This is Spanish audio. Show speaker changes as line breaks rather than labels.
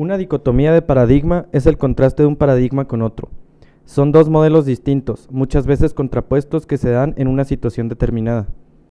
Una dicotomía de paradigma es el contraste de un paradigma con otro. Son dos modelos distintos, muchas veces contrapuestos, que se dan en una situación determinada.